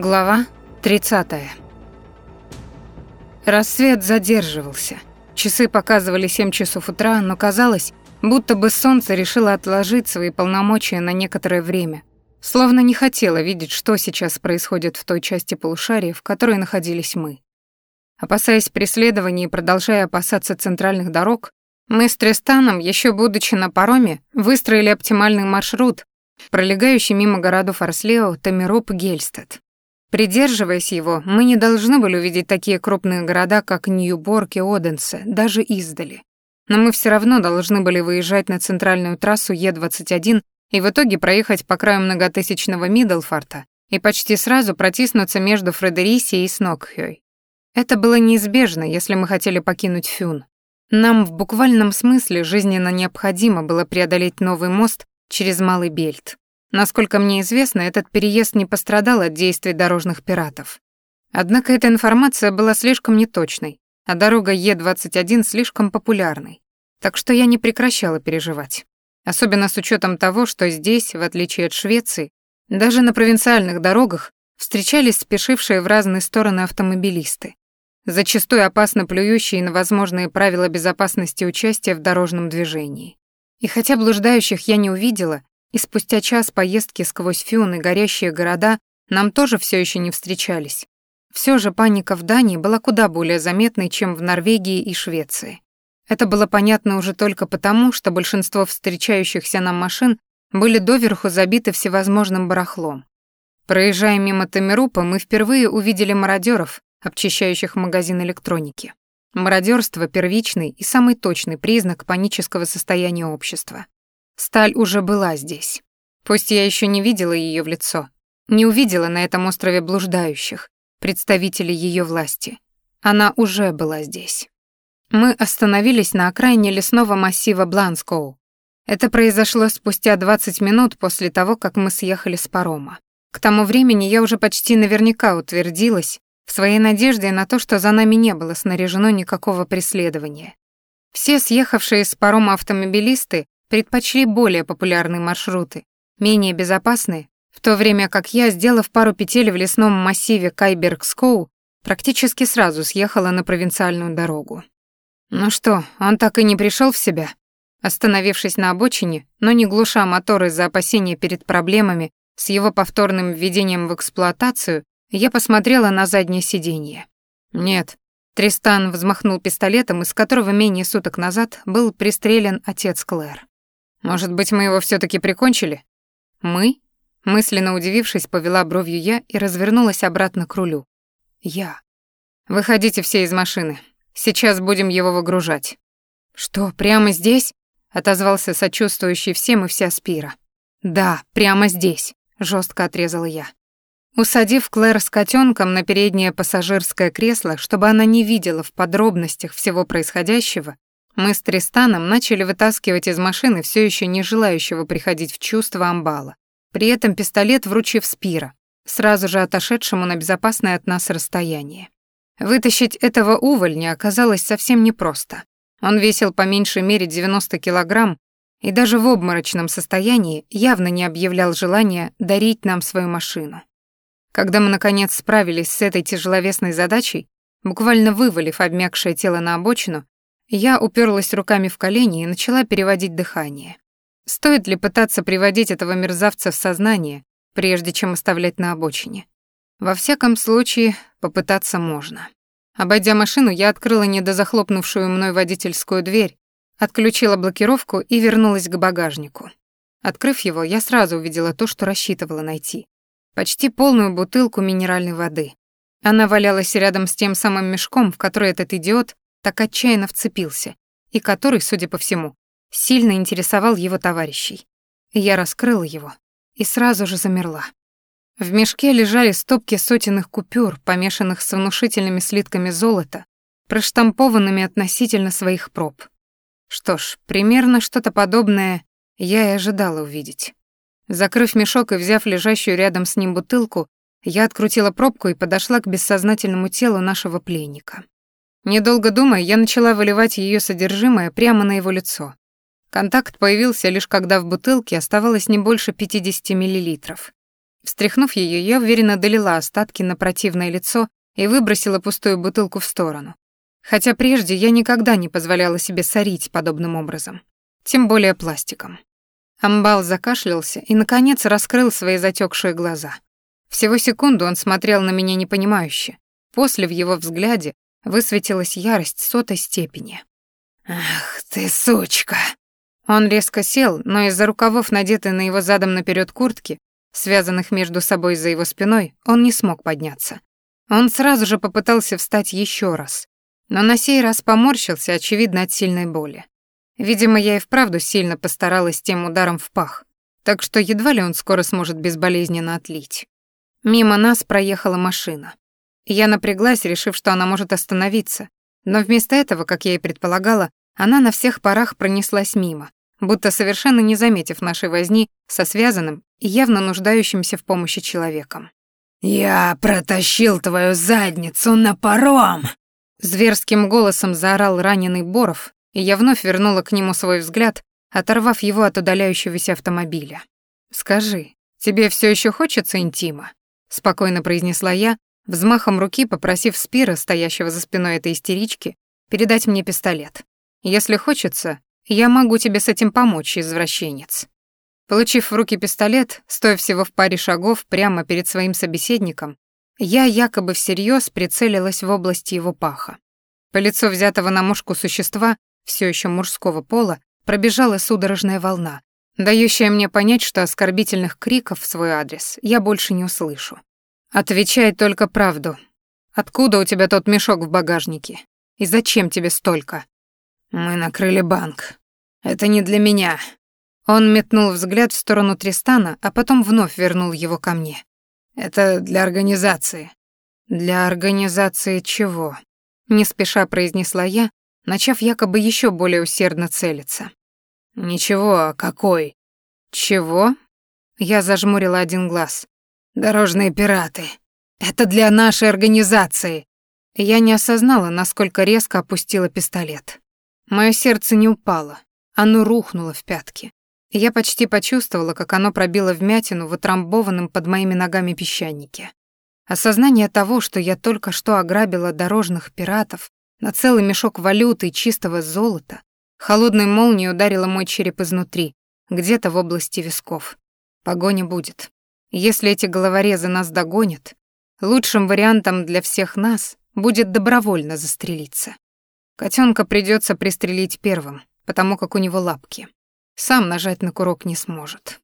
Глава 30. Рассвет задерживался. Часы показывали 7 часов утра, но казалось, будто бы солнце решило отложить свои полномочия на некоторое время, словно не хотело видеть, что сейчас происходит в той части полушария, в которой находились мы. Опасаясь преследований и продолжая опасаться центральных дорог, мы с Трестаном, еще будучи на пароме, выстроили оптимальный маршрут, пролегающий мимо городов Арслео, Тамироп и Гельстад. Придерживаясь его, мы не должны были увидеть такие крупные города, как Ньюборг и Оденсе, даже издали. Но мы все равно должны были выезжать на центральную трассу Е21 и в итоге проехать по краю многотысячного Миддлфорта и почти сразу протиснуться между Фредерисией и Снокхёй. Это было неизбежно, если мы хотели покинуть Фюн. Нам в буквальном смысле жизненно необходимо было преодолеть новый мост через Малый Бельт. Насколько мне известно, этот переезд не пострадал от действий дорожных пиратов. Однако эта информация была слишком неточной, а дорога Е21 слишком популярной. Так что я не прекращала переживать. Особенно с учетом того, что здесь, в отличие от Швеции, даже на провинциальных дорогах встречались спешившие в разные стороны автомобилисты, зачастую опасно плюющие на возможные правила безопасности участия в дорожном движении. И хотя блуждающих я не увидела, и спустя час поездки сквозь Фюн и горящие города нам тоже все еще не встречались. Все же паника в Дании была куда более заметной, чем в Норвегии и Швеции. Это было понятно уже только потому, что большинство встречающихся нам машин были доверху забиты всевозможным барахлом. Проезжая мимо Тамерупа, мы впервые увидели мародеров, обчищающих магазин электроники. Мародерство — первичный и самый точный признак панического состояния общества. Сталь уже была здесь. Пусть я еще не видела ее в лицо, не увидела на этом острове блуждающих, представителей ее власти. Она уже была здесь. Мы остановились на окраине лесного массива Бланскоу. Это произошло спустя 20 минут после того, как мы съехали с парома. К тому времени я уже почти наверняка утвердилась в своей надежде на то, что за нами не было снаряжено никакого преследования. Все съехавшие с парома автомобилисты предпочли более популярные маршруты, менее безопасные, в то время как я, сделав пару петель в лесном массиве Кайбергскоу, практически сразу съехала на провинциальную дорогу. Ну что, он так и не пришел в себя? Остановившись на обочине, но не глуша мотор из-за опасения перед проблемами с его повторным введением в эксплуатацию, я посмотрела на заднее сиденье. Нет. Тристан взмахнул пистолетом, из которого менее суток назад был пристрелен отец Клэр. Может быть, мы его все таки прикончили? Мы? Мысленно удивившись, повела бровью я и развернулась обратно к рулю. Я. Выходите все из машины. Сейчас будем его выгружать. Что, прямо здесь? отозвался сочувствующий всем и вся Спира. Да, прямо здесь, жестко отрезала я. Усадив Клэр с котенком на переднее пассажирское кресло, чтобы она не видела в подробностях всего происходящего, мы с Тристаном начали вытаскивать из машины все еще не желающего приходить в чувство амбала. При этом пистолет вручив Спира, сразу же отошедшему на безопасное от нас расстояние. Вытащить этого увольня оказалось совсем непросто. Он весил по меньшей мере 90 килограмм и даже в обморочном состоянии явно не объявлял желания дарить нам свою машину. Когда мы, наконец, справились с этой тяжеловесной задачей, буквально вывалив обмякшее тело на обочину, я уперлась руками в колени и начала переводить дыхание. Стоит ли пытаться приводить этого мерзавца в сознание, прежде чем оставлять на обочине? Во всяком случае, попытаться можно. Обойдя машину, я открыла недозахлопнувшую мной водительскую дверь, отключила блокировку и вернулась к багажнику. Открыв его, я сразу увидела то, что рассчитывала найти. Почти полную бутылку минеральной воды. Она валялась рядом с тем самым мешком, в который этот идиот так отчаянно вцепился, и который, судя по всему, сильно интересовал его товарищей. Я раскрыла его и сразу же замерла. В мешке лежали стопки сотенных купюр, помешанных с внушительными слитками золота, проштампованными относительно своих проб. Что ж, примерно что-то подобное я и ожидала увидеть. Закрыв мешок и взяв лежащую рядом с ним бутылку, я открутила пробку и подошла к бессознательному телу нашего пленника. Недолго думая, я начала выливать ее содержимое прямо на его лицо. Контакт появился лишь когда в бутылке оставалось не больше 50 миллилитров. Встряхнув ее, я уверенно долила остатки на противное лицо и выбросила пустую бутылку в сторону. Хотя прежде я никогда не позволяла себе сорить подобным образом, тем более пластиком. Амбал закашлялся и, наконец, раскрыл свои затекшие глаза. Всего секунду он смотрел на меня непонимающе. После в его взгляде высветилась ярость сотой степени. «Ах ты, сучка!» Он резко сел, но из-за рукавов, надетой на его задом наперед куртки, связанных между собой за его спиной, он не смог подняться. Он сразу же попытался встать еще раз, но на сей раз поморщился, очевидно, от сильной боли. Видимо, я и вправду сильно постаралась тем ударом в пах, так что едва ли он скоро сможет безболезненно отлить. Мимо нас проехала машина. Я напряглась, решив, что она может остановиться, но вместо этого, как я и предполагала, она на всех парах пронеслась мимо, будто совершенно не заметив нашей возни со связанным и явно нуждающимся в помощи человеком. «Я протащил твою задницу на паром!» Зверским голосом заорал раненый Боров, и я вновь вернула к нему свой взгляд, оторвав его от удаляющегося автомобиля. «Скажи, тебе все еще хочется интима?» — спокойно произнесла я, взмахом руки попросив Спира, стоящего за спиной этой истерички, передать мне пистолет. «Если хочется, я могу тебе с этим помочь, извращенец». Получив в руки пистолет, стоя всего в паре шагов прямо перед своим собеседником, я якобы всерьез прицелилась в область его паха. По лицу взятого на мушку существа, все еще мужского пола, пробежала судорожная волна, дающая мне понять, что оскорбительных криков в свой адрес я больше не услышу. «Отвечай только правду. Откуда у тебя тот мешок в багажнике? И зачем тебе столько?» «Мы накрыли банк. Это не для меня», он метнул взгляд в сторону Тристана, а потом вновь вернул его ко мне. «Это для организации». «Для организации чего?» Не спеша произнесла я, начав якобы еще более усердно целиться. «Ничего, а какой?» «Чего?» Я зажмурила один глаз. «Дорожные пираты. Это для нашей организации». Я не осознала, насколько резко опустила пистолет. Мое сердце не упало, оно рухнуло в пятки. Я почти почувствовала, как оно пробило вмятину в утрамбованном под моими ногами песчанике. Осознание того, что я только что ограбила дорожных пиратов на целый мешок валюты и чистого золота, холодной молнией ударило мой череп изнутри, где-то в области висков. Погоня будет. Если эти головорезы нас догонят, лучшим вариантом для всех нас будет добровольно застрелиться. Котенка придется пристрелить первым, потому как у него лапки сам нажать на курок не сможет.